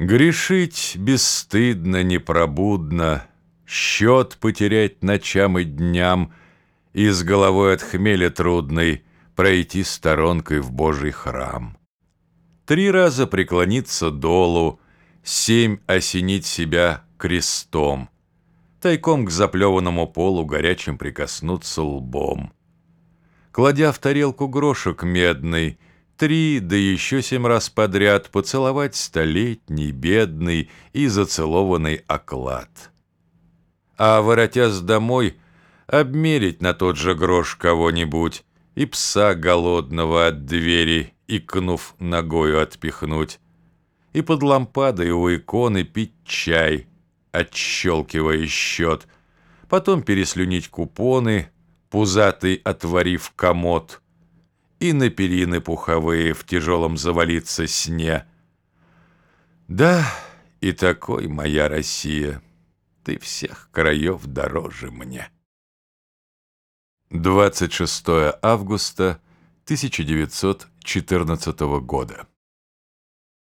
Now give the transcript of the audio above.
Грешить бесстыдно, непробудно, Счет потерять ночам и дням И с головой от хмеля трудной Пройти сторонкой в Божий храм. Три раза преклониться долу, Семь осенить себя крестом, Тайком к заплеванному полу Горячим прикоснуться лбом. Кладя в тарелку грошек медный, Три, да еще семь раз подряд поцеловать столетний, бедный и зацелованный оклад. А, воротясь домой, обмерить на тот же грош кого-нибудь и пса голодного от двери, икнув ногою отпихнуть, и под лампадой у иконы пить чай, отщелкивая счет, потом переслюнить купоны, пузатый отворив комод — и на перины пуховые в тяжелом завалиться сне. Да, и такой моя Россия, ты всех краев дороже мне. 26 августа 1914 года.